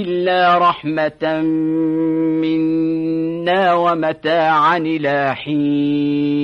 إلا رحمة منا ومتاعا إلى حين.